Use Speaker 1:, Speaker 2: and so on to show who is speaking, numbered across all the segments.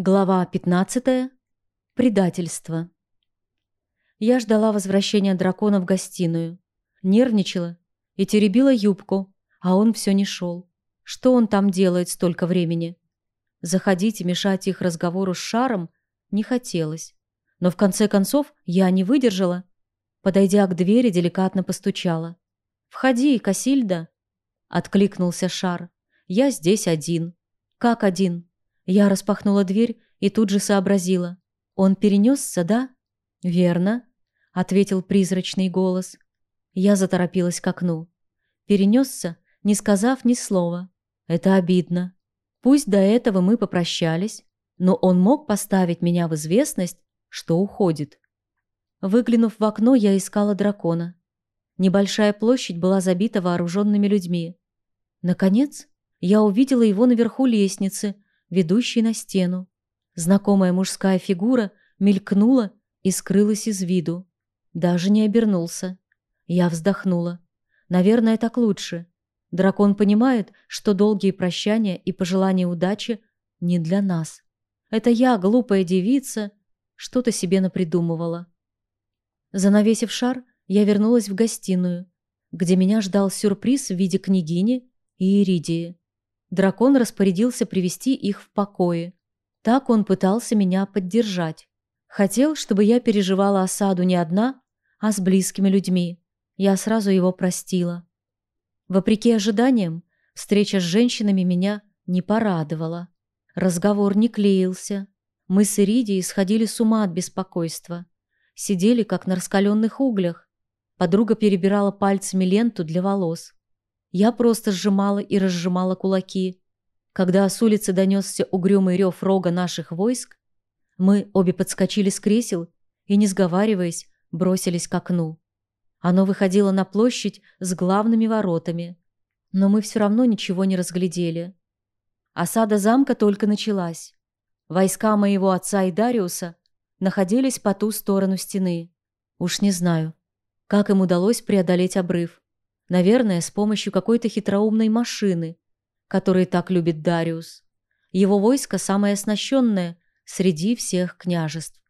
Speaker 1: Глава 15. Предательство. Я ждала возвращения дракона в гостиную. Нервничала и теребила юбку, а он все не шел. Что он там делает столько времени? Заходить и мешать их разговору с шаром не хотелось. Но в конце концов я не выдержала. Подойдя к двери, деликатно постучала. «Входи, Касильда!» — откликнулся шар. «Я здесь один». «Как один?» Я распахнула дверь и тут же сообразила. «Он перенесся, да?» «Верно», — ответил призрачный голос. Я заторопилась к окну. Перенесся, не сказав ни слова. Это обидно. Пусть до этого мы попрощались, но он мог поставить меня в известность, что уходит. Выглянув в окно, я искала дракона. Небольшая площадь была забита вооруженными людьми. Наконец, я увидела его наверху лестницы — ведущий на стену. Знакомая мужская фигура мелькнула и скрылась из виду. Даже не обернулся. Я вздохнула. Наверное, так лучше. Дракон понимает, что долгие прощания и пожелания удачи не для нас. Это я, глупая девица, что-то себе напридумывала. Занавесив шар, я вернулась в гостиную, где меня ждал сюрприз в виде княгини и Иридии. Дракон распорядился привести их в покое. Так он пытался меня поддержать. Хотел, чтобы я переживала осаду не одна, а с близкими людьми. Я сразу его простила. Вопреки ожиданиям, встреча с женщинами меня не порадовала. Разговор не клеился. Мы с Иридией сходили с ума от беспокойства. Сидели, как на раскаленных углях. Подруга перебирала пальцами ленту для волос. Я просто сжимала и разжимала кулаки. Когда с улицы донесся угрюмый рев рога наших войск, мы обе подскочили с кресел и, не сговариваясь, бросились к окну. Оно выходило на площадь с главными воротами, но мы все равно ничего не разглядели. Осада замка только началась. Войска моего отца и Дариуса находились по ту сторону стены. Уж не знаю, как им удалось преодолеть обрыв. Наверное, с помощью какой-то хитроумной машины, которой так любит Дариус. Его войско самое оснащенное среди всех княжеств.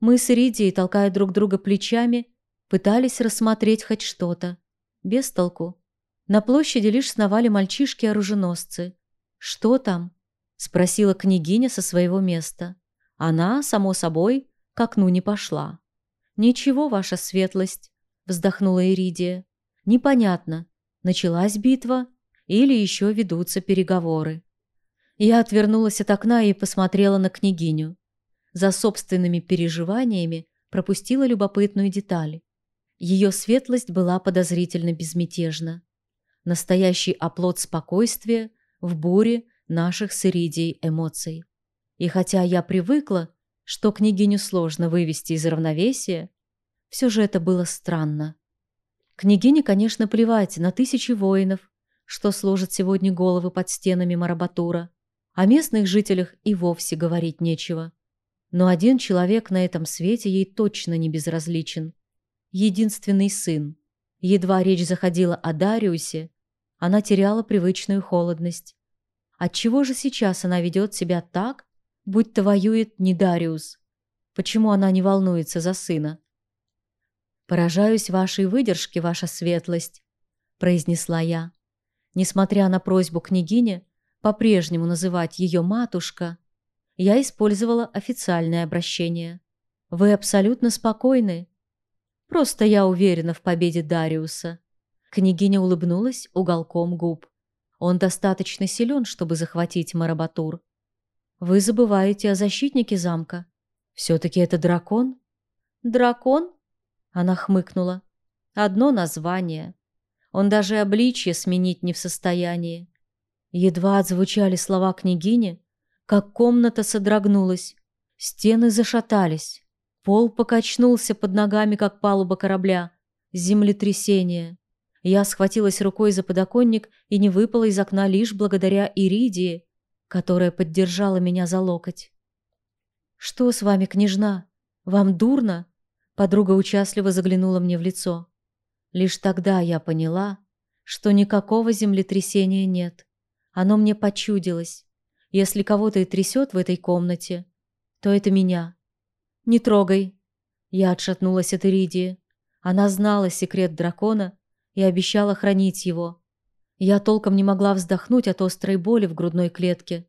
Speaker 1: Мы с Иридией, толкая друг друга плечами, пытались рассмотреть хоть что-то. Без толку. На площади лишь сновали мальчишки-оруженосцы. «Что там?» — спросила княгиня со своего места. Она, само собой, к окну не пошла. «Ничего, ваша светлость», — вздохнула Иридия. Непонятно, началась битва или еще ведутся переговоры. Я отвернулась от окна и посмотрела на княгиню. За собственными переживаниями пропустила любопытную деталь. Ее светлость была подозрительно безмятежна. Настоящий оплот спокойствия в буре наших с Иридией эмоций. И хотя я привыкла, что княгиню сложно вывести из равновесия, все же это было странно. Княгине, конечно, плевать на тысячи воинов, что сложат сегодня головы под стенами Марабатура. О местных жителях и вовсе говорить нечего. Но один человек на этом свете ей точно не безразличен. Единственный сын. Едва речь заходила о Дариусе, она теряла привычную холодность. Отчего же сейчас она ведет себя так, будто воюет не Дариус? Почему она не волнуется за сына? «Поражаюсь вашей выдержке, ваша светлость», – произнесла я. Несмотря на просьбу княгини по-прежнему называть ее матушка, я использовала официальное обращение. «Вы абсолютно спокойны. Просто я уверена в победе Дариуса». Княгиня улыбнулась уголком губ. «Он достаточно силен, чтобы захватить Марабатур. Вы забываете о защитнике замка. Все-таки это дракон?» «Дракон?» Она хмыкнула. Одно название. Он даже обличье сменить не в состоянии. Едва отзвучали слова княгини, как комната содрогнулась. Стены зашатались. Пол покачнулся под ногами, как палуба корабля. Землетрясение. Я схватилась рукой за подоконник и не выпала из окна лишь благодаря Иридии, которая поддержала меня за локоть. «Что с вами, княжна? Вам дурно?» Подруга участливо заглянула мне в лицо. Лишь тогда я поняла, что никакого землетрясения нет. Оно мне почудилось. Если кого-то и трясет в этой комнате, то это меня. Не трогай. Я отшатнулась от Иридии. Она знала секрет дракона и обещала хранить его. Я толком не могла вздохнуть от острой боли в грудной клетке.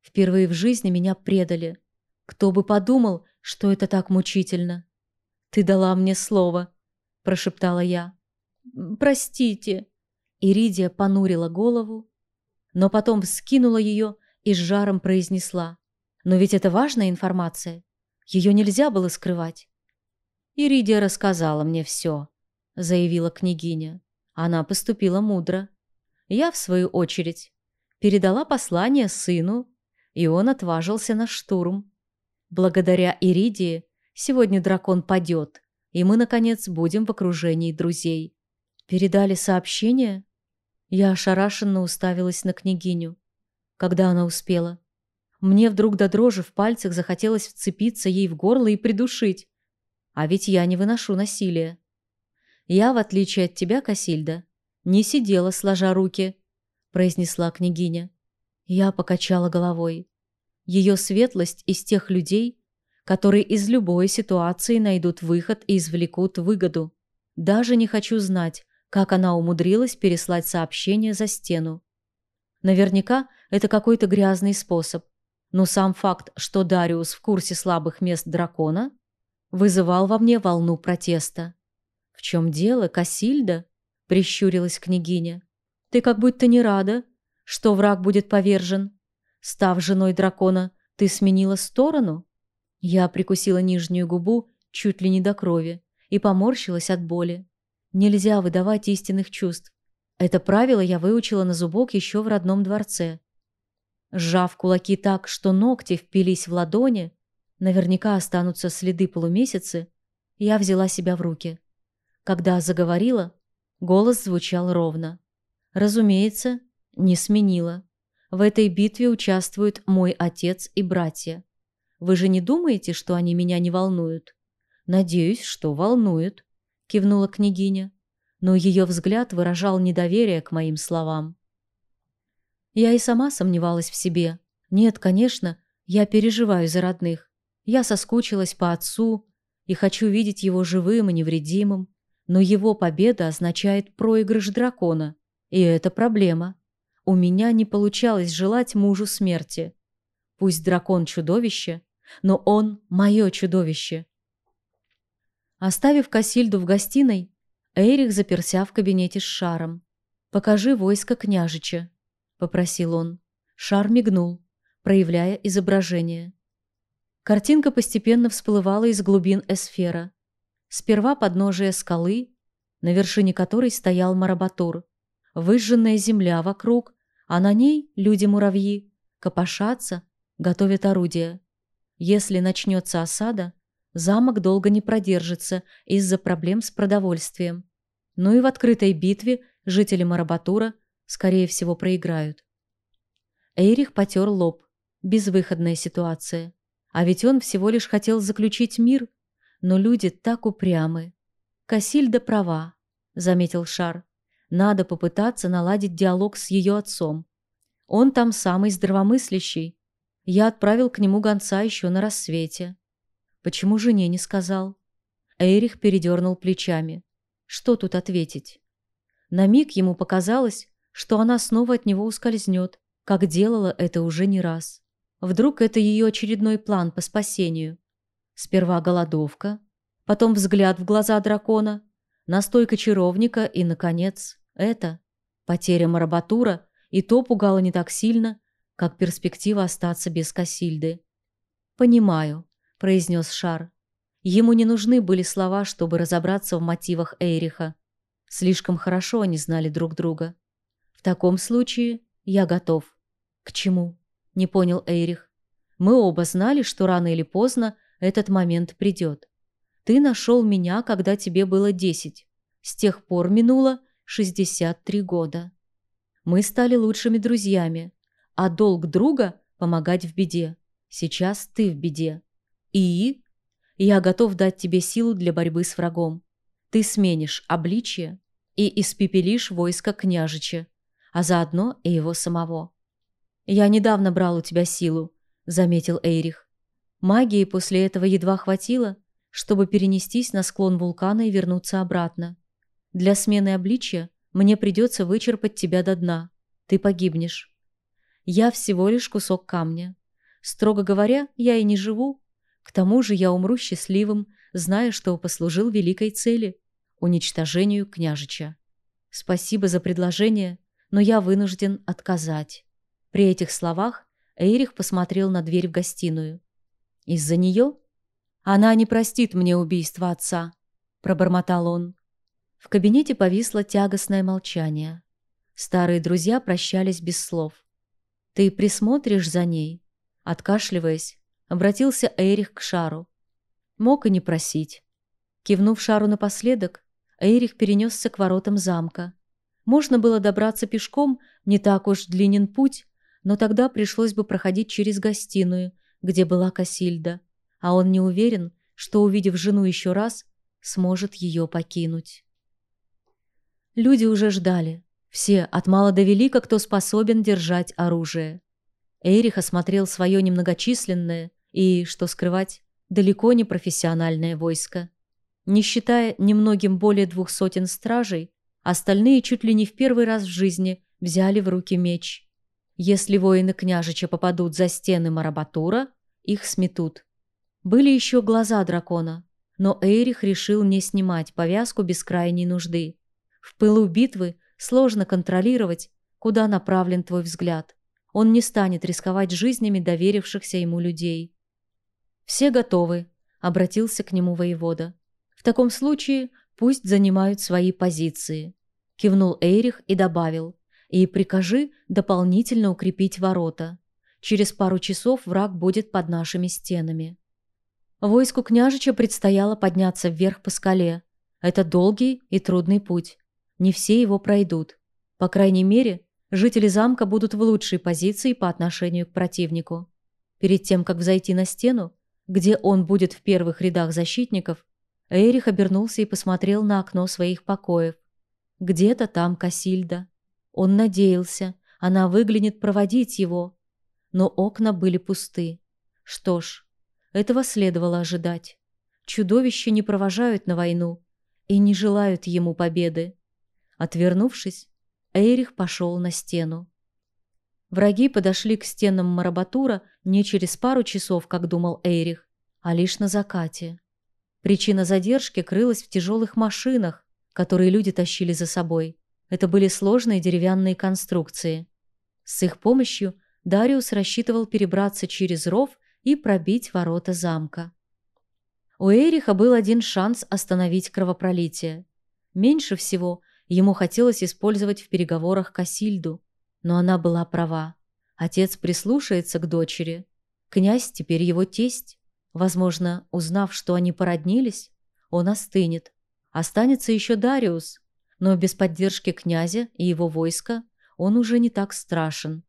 Speaker 1: Впервые в жизни меня предали. Кто бы подумал, что это так мучительно. «Ты дала мне слово», – прошептала я. «Простите». Иридия понурила голову, но потом вскинула ее и с жаром произнесла. «Но ведь это важная информация. Ее нельзя было скрывать». «Иридия рассказала мне все», – заявила княгиня. Она поступила мудро. Я, в свою очередь, передала послание сыну, и он отважился на штурм. Благодаря Иридии сегодня дракон падет, и мы, наконец, будем в окружении друзей. Передали сообщение? Я ошарашенно уставилась на княгиню. Когда она успела? Мне вдруг до дрожи в пальцах захотелось вцепиться ей в горло и придушить. А ведь я не выношу насилия. Я, в отличие от тебя, Касильда, не сидела сложа руки», – произнесла княгиня. Я покачала головой. Ее светлость из тех людей, которые из любой ситуации найдут выход и извлекут выгоду. Даже не хочу знать, как она умудрилась переслать сообщение за стену. Наверняка это какой-то грязный способ, но сам факт, что Дариус в курсе слабых мест дракона, вызывал во мне волну протеста. «В чем дело, Касильда?» — прищурилась княгиня. «Ты как будто не рада, что враг будет повержен. Став женой дракона, ты сменила сторону?» Я прикусила нижнюю губу чуть ли не до крови и поморщилась от боли. Нельзя выдавать истинных чувств. Это правило я выучила на зубок еще в родном дворце. Сжав кулаки так, что ногти впились в ладони, наверняка останутся следы полумесяцы, я взяла себя в руки. Когда заговорила, Голос звучал ровно. Разумеется, не сменила. В этой битве участвуют мой отец и братья. Вы же не думаете, что они меня не волнуют? Надеюсь, что волнуют, кивнула княгиня, но ее взгляд выражал недоверие к моим словам. Я и сама сомневалась в себе. Нет, конечно, я переживаю за родных. Я соскучилась по отцу и хочу видеть его живым и невредимым. Но его победа означает проигрыш дракона, и это проблема. У меня не получалось желать мужу смерти. Пусть дракон чудовище, но он мое чудовище. Оставив Касильду в гостиной, Эрих заперся в кабинете с шаром. «Покажи войско княжича», — попросил он. Шар мигнул, проявляя изображение. Картинка постепенно всплывала из глубин эсфера. Сперва подножие скалы, на вершине которой стоял Марабатур. Выжженная земля вокруг, а на ней люди-муравьи, копошатся, готовят орудия. Если начнется осада, замок долго не продержится из-за проблем с продовольствием. Ну и в открытой битве жители Марабатура, скорее всего, проиграют. Эйрих потер лоб. Безвыходная ситуация. А ведь он всего лишь хотел заключить мир – но люди так упрямы. Касильда права, заметил Шар. Надо попытаться наладить диалог с ее отцом. Он там самый здравомыслящий. Я отправил к нему гонца еще на рассвете. Почему жене не сказал? Эрих передернул плечами. Что тут ответить? На миг ему показалось, что она снова от него ускользнет, как делала это уже не раз. Вдруг это ее очередной план по спасению. Сперва голодовка, потом взгляд в глаза дракона, настойка чаровника и, наконец, это. Потеря Марабатура и то пугало не так сильно, как перспектива остаться без Касильды. «Понимаю», — произнес Шар. Ему не нужны были слова, чтобы разобраться в мотивах Эйриха. Слишком хорошо они знали друг друга. «В таком случае я готов». «К чему?» — не понял Эйрих. «Мы оба знали, что рано или поздно этот момент придет. Ты нашел меня, когда тебе было десять. С тех пор минуло шестьдесят три года. Мы стали лучшими друзьями, а долг друга – помогать в беде. Сейчас ты в беде. И я готов дать тебе силу для борьбы с врагом. Ты сменишь обличие и испепелишь войско княжича, а заодно и его самого. «Я недавно брал у тебя силу», — заметил Эйрих. Магии после этого едва хватило, чтобы перенестись на склон вулкана и вернуться обратно. Для смены обличия мне придется вычерпать тебя до дна. Ты погибнешь. Я всего лишь кусок камня. Строго говоря, я и не живу. К тому же я умру счастливым, зная, что послужил великой цели – уничтожению княжича. Спасибо за предложение, но я вынужден отказать. При этих словах Эйрих посмотрел на дверь в гостиную. Из-за нее? Она не простит мне убийства отца, пробормотал он. В кабинете повисло тягостное молчание. Старые друзья прощались без слов. «Ты присмотришь за ней?» Откашливаясь, обратился Эрих к Шару. Мог и не просить. Кивнув Шару напоследок, Эрих перенесся к воротам замка. Можно было добраться пешком, не так уж длинен путь, но тогда пришлось бы проходить через гостиную, где была Касильда, а он не уверен, что, увидев жену еще раз, сможет ее покинуть. Люди уже ждали. Все, от мала до велика, кто способен держать оружие. Эрих осмотрел свое немногочисленное и, что скрывать, далеко не профессиональное войско. Не считая немногим более двух сотен стражей, остальные чуть ли не в первый раз в жизни взяли в руки меч. Если воины княжича попадут за стены Марабатура, их сметут. Были еще глаза дракона, но Эйрих решил не снимать повязку без крайней нужды. В пылу битвы сложно контролировать, куда направлен твой взгляд. Он не станет рисковать жизнями доверившихся ему людей. «Все готовы», — обратился к нему воевода. «В таком случае пусть занимают свои позиции», — кивнул Эйрих и добавил. «И прикажи дополнительно укрепить ворота. Через пару часов враг будет под нашими стенами». Войску княжича предстояло подняться вверх по скале. Это долгий и трудный путь. Не все его пройдут. По крайней мере, жители замка будут в лучшей позиции по отношению к противнику. Перед тем, как взойти на стену, где он будет в первых рядах защитников, Эрих обернулся и посмотрел на окно своих покоев. Где-то там Касильда. Он надеялся, она выглянет проводить его. Но окна были пусты. Что ж, этого следовало ожидать. Чудовища не провожают на войну и не желают ему победы. Отвернувшись, Эйрих пошел на стену. Враги подошли к стенам Марабатура не через пару часов, как думал Эйрих, а лишь на закате. Причина задержки крылась в тяжелых машинах, которые люди тащили за собой. Это были сложные деревянные конструкции. С их помощью Дариус рассчитывал перебраться через ров и пробить ворота замка. У Эриха был один шанс остановить кровопролитие. Меньше всего – Ему хотелось использовать в переговорах Касильду, но она была права. Отец прислушается к дочери. Князь теперь его тесть. Возможно, узнав, что они породнились, он остынет. Останется еще Дариус, но без поддержки князя и его войска он уже не так страшен.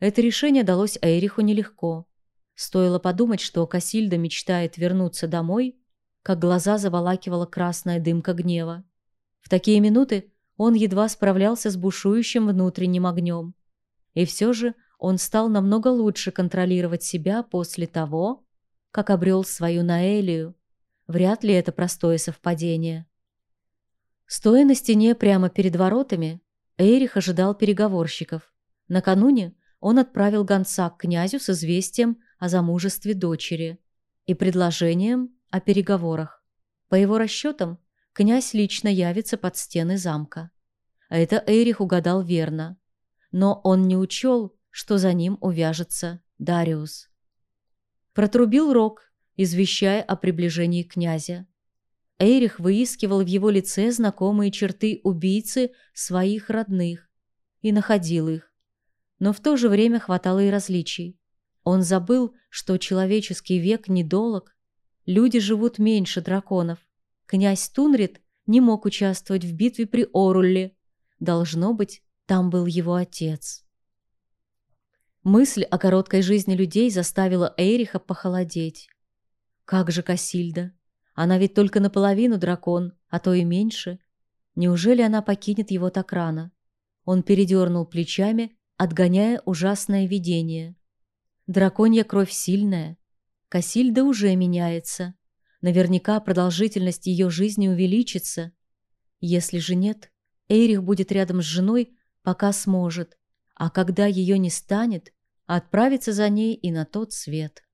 Speaker 1: Это решение далось Эйриху нелегко. Стоило подумать, что Касильда мечтает вернуться домой, как глаза заволакивала красная дымка гнева. В такие минуты он едва справлялся с бушующим внутренним огнем. И все же он стал намного лучше контролировать себя после того, как обрел свою Наэлию. Вряд ли это простое совпадение. Стоя на стене прямо перед воротами, Эрих ожидал переговорщиков. Накануне он отправил гонца к князю с известием о замужестве дочери и предложением о переговорах. По его расчетам, князь лично явится под стены замка. А это Эрих угадал верно. Но он не учел, что за ним увяжется Дариус. Протрубил рог, извещая о приближении князя. Эрих выискивал в его лице знакомые черты убийцы своих родных и находил их. Но в то же время хватало и различий. Он забыл, что человеческий век недолог, люди живут меньше драконов, Князь Тунрид не мог участвовать в битве при Орулле. Должно быть, там был его отец. Мысль о короткой жизни людей заставила Эриха похолодеть. Как же Касильда? Она ведь только наполовину дракон, а то и меньше. Неужели она покинет его так рано? Он передернул плечами отгоняя ужасное видение. Драконья кровь сильная. Касильда уже меняется. Наверняка продолжительность ее жизни увеличится. Если же нет, Эйрих будет рядом с женой, пока сможет, а когда ее не станет, отправится за ней и на тот свет.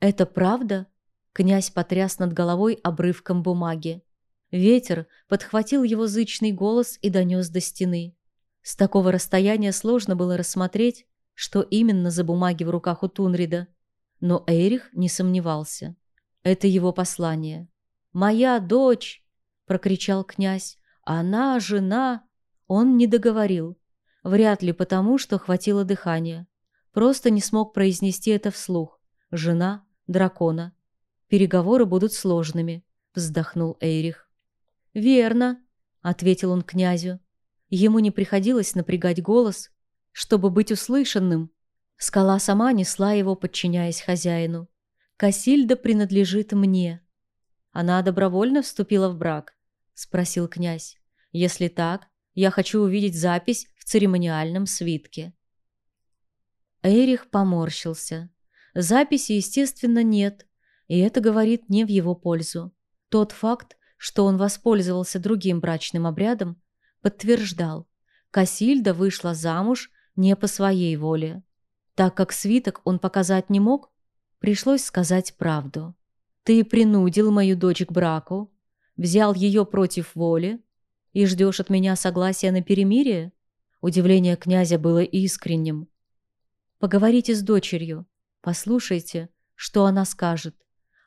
Speaker 1: «Это правда?» — князь потряс над головой обрывком бумаги. Ветер подхватил его зычный голос и донес до стены. С такого расстояния сложно было рассмотреть, что именно за бумаги в руках у Тунрида. Но Эйрих не сомневался. Это его послание. «Моя дочь!» — прокричал князь. «Она жена!» Он не договорил. Вряд ли потому, что хватило дыхания. Просто не смог произнести это вслух. «Жена дракона». «Переговоры будут сложными», — вздохнул Эйрих. «Верно», — ответил он князю. Ему не приходилось напрягать голос, чтобы быть услышанным. Скала сама несла его, подчиняясь хозяину. «Касильда принадлежит мне». «Она добровольно вступила в брак?» — спросил князь. «Если так, я хочу увидеть запись в церемониальном свитке». Эрих поморщился. Записи, естественно, нет, и это говорит не в его пользу. Тот факт, что он воспользовался другим брачным обрядом, подтверждал, Касильда вышла замуж не по своей воле. Так как свиток он показать не мог, пришлось сказать правду. «Ты принудил мою дочь к браку, взял ее против воли и ждешь от меня согласия на перемирие?» Удивление князя было искренним. «Поговорите с дочерью, послушайте, что она скажет,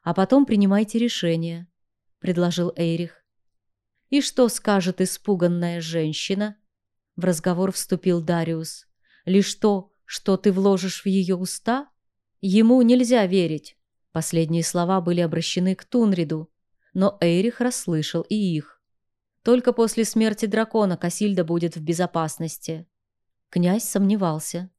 Speaker 1: а потом принимайте решение», — предложил Эйрих. «И что скажет испуганная женщина?» В разговор вступил Дариус. «Лишь то, что ты вложишь в ее уста? Ему нельзя верить». Последние слова были обращены к Тунриду, но Эйрих расслышал и их. Только после смерти дракона Касильда будет в безопасности. Князь сомневался.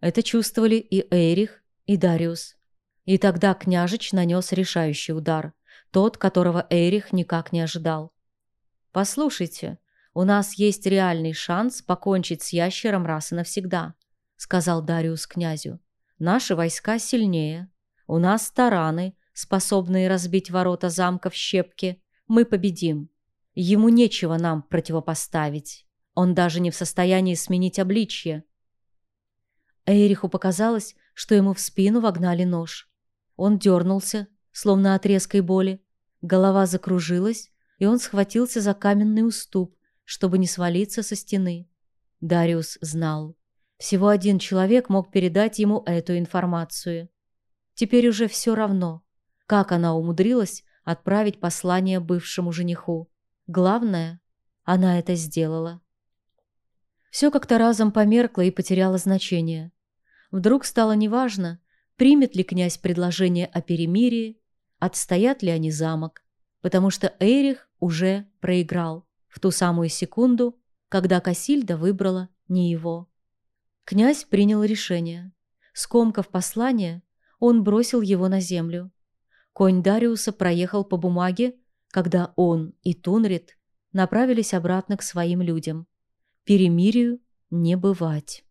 Speaker 1: Это чувствовали и Эйрих, и Дариус. И тогда княжич нанес решающий удар, тот, которого Эйрих никак не ожидал. «Послушайте, у нас есть реальный шанс покончить с ящером раз и навсегда», сказал Дариус князю. «Наши войска сильнее. У нас тараны, способные разбить ворота замка в щепки. Мы победим. Ему нечего нам противопоставить. Он даже не в состоянии сменить обличье». Эриху показалось, что ему в спину вогнали нож. Он дернулся, словно от резкой боли. Голова закружилась, и он схватился за каменный уступ, чтобы не свалиться со стены. Дариус знал. Всего один человек мог передать ему эту информацию. Теперь уже все равно, как она умудрилась отправить послание бывшему жениху. Главное, она это сделала. Все как-то разом померкло и потеряло значение. Вдруг стало неважно, примет ли князь предложение о перемирии, отстоят ли они замок, потому что Эрих уже проиграл в ту самую секунду, когда Касильда выбрала не его. Князь принял решение. Скомкав послание, он бросил его на землю. Конь Дариуса проехал по бумаге, когда он и Тунрит направились обратно к своим людям. Перемирию не бывать.